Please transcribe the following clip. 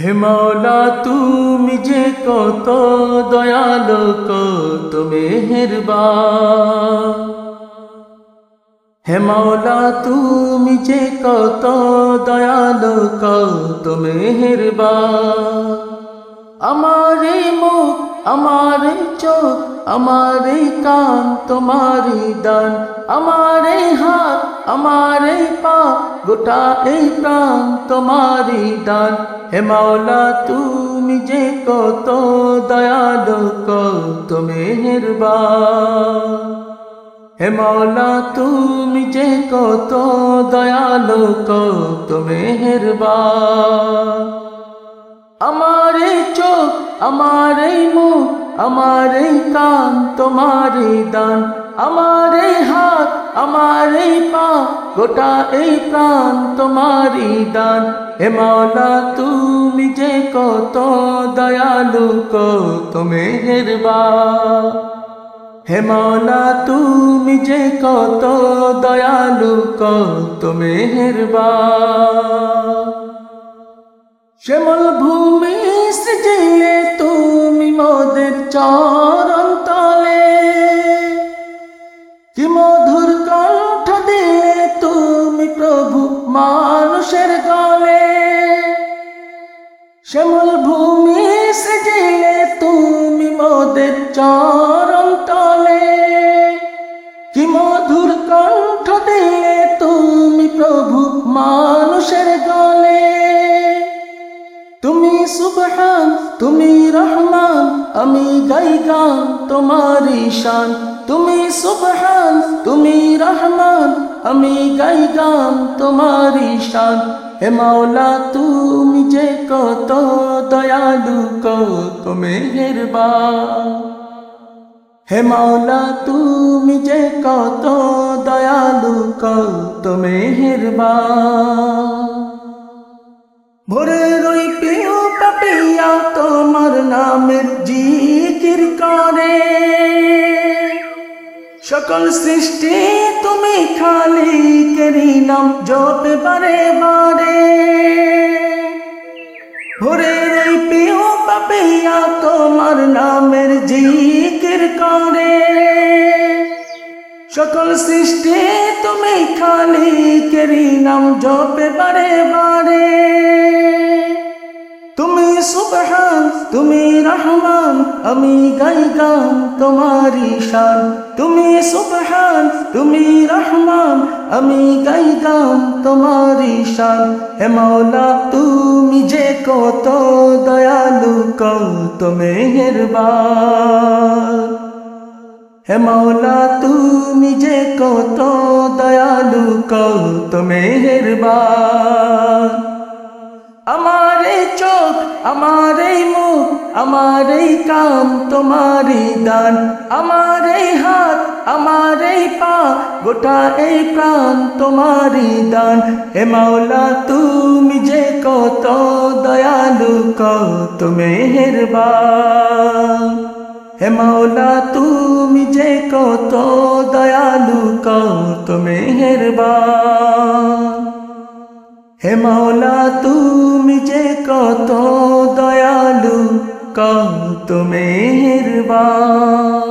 হে মাওলা তুমি যে কত দয়ালো, কত মেহেরবা হেমলা তুমি যে কত দয়ালো, কত মেহেরবা আমারে মুখ, আমারে চোখ আমারে কান তোমারি দান, আমারে হাত, আমারে পা, গোটা এই প্রাণ তোমারি দান। হে মাওলা, তুমি যে কত দয়ালু, কত মেহেরবান। হে মাওলা, তুমি যে কত দয়ালু, কত মেহেরবান। আমারে চোখ, আমারে মুখ আমারে কান তোমারে দান, আমারে হাত, আমারে পা, গোটা এই প্রাণ তোমারি দান। হে মাওলা, তুমি যে কত দয়ালু, কত মেহেরবান। হে মাওলা, তুমি যে কত দয়ালু, কত মেহেরবান। শ্যামল ভূমি মোদের চরণ তলে। কি মধুর কণ্ঠ দিলে তুমি প্রভু মানুষের গলে। শ্যামল ভূমি সৃজিলে তুমি মোদের চরণ তলে। কি মধুর কণ্ঠ দিলে তুমি প্রভু মানুষের গলে। সুবহান, তুমি রহমান, আমি গাই গান তোমারি শান। তুমি সুবহান, তুমি রহমান, আমি গাই গান তোমারি শান। হে মাওলা, তুমি যে কত দয়ালু, কত মেহেরবান। হে মাওলা, তুমি যে কত দয়ালু, কত মেহেরবান। ভোরের ওই পাপিয়া তোমার নামের জিকির করে। সকল সৃষ্টি তুমি খালি কেরি নাম জপে বারে বারে। ভোরের ওই প্রিয় পাপিয়া তোমার নামের জিকির করে। সকল সৃষ্টি তুমি খালি কেরি নাম জপে বারে বারে। তুমি সুবহান, তুমি রহমান, আমি গাই গান তোমারি শান। তুমি সুবহান, তুমি রহমান, আমি গাই গান তোমারি শান। হে মাওলা, তুমি যে কত দয়ালু, কত মেহেরবান। হে মাওলা, তুমি যে কত দয়ালু, কত মেহেরবান। আমারে মুখ, আমারে কান তোমারি দান। আমারে হাত, আমারে পা, গোটা এই প্রাণ তোমারি দান। হে মাওলা, তুমি যে কত দয়ালু, কত মেহেরবান। হে মাওলা, তুমি যে কত দয়ালু, কত মেহেরবান। হে মাওলা তুমি যে কত দয়ালু কত মেহেরবান।